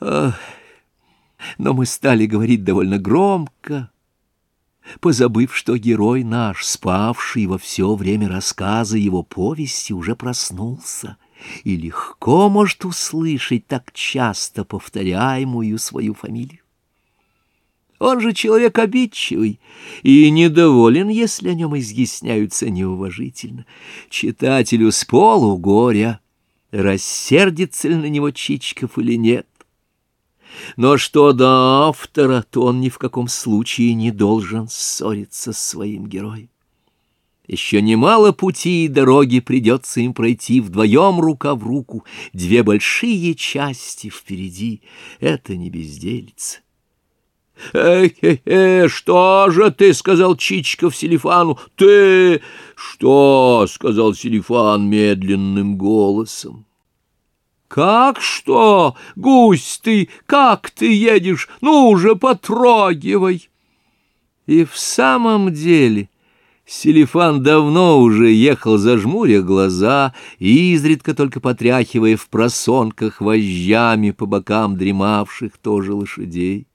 Но мы стали говорить довольно громко, позабыв, что герой наш, спавший во все время рассказа его повести, уже проснулся и легко может услышать так часто повторяемую свою фамилию. Он же человек обидчивый и недоволен, если о нем изъясняются неуважительно. Читателю с полу горя, рассердится ли на него Чичков или нет. Но что до автора, то он ни в каком случае не должен ссориться с своим героем. Еще немало пути и дороги придется им пройти вдвоем рука в руку, две большие части впереди — это не безделица. «Э-э-э, что же ты?» — сказал Чичиков Селифану. «Ты...» «Что?» — сказал Селифан медленным голосом. «Как что? Гусь ты, как ты едешь? Ну уже потрогивай!» И в самом деле... Селифан давно уже ехал, зажмуря глаза, и изредка только потряхивая в просонках вожжами по бокам дремавших тоже лошадей.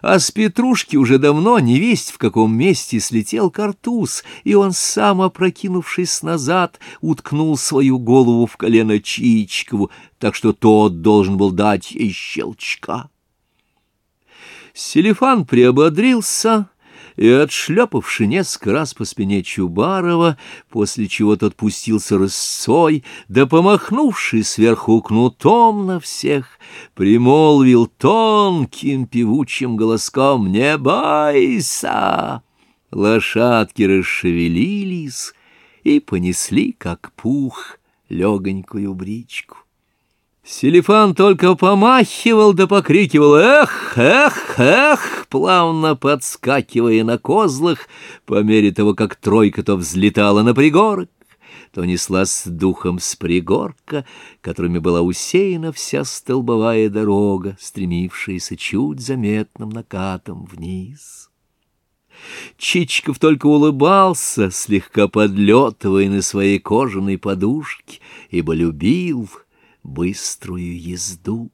А с Петрушки уже давно не весть в каком месте слетел картуз, и он, сам опрокинувшись назад, уткнул свою голову в колено Чичкову, так что тот должен был дать ей щелчка. Селифан приободрился и, отшлепавши несколько раз по спине Чубарова, после чего тот пустился рысцой, да, помахнувший сверху кнутом на всех, примолвил тонким певучим голоском «Не бойся!» Лошадки расшевелились и понесли, как пух, легонькую бричку. Селифан только помахивал да покрикивал «Эх, эх, эх!» плавно подскакивая на козлах, по мере того, как тройка то взлетала на пригорок, то неслась духом с пригорка, которыми была усеяна вся столбовая дорога, стремившаяся чуть заметным накатом вниз. Чичиков только улыбался, слегка подлетывая на своей кожаной подушке, ибо любил — быструю езду.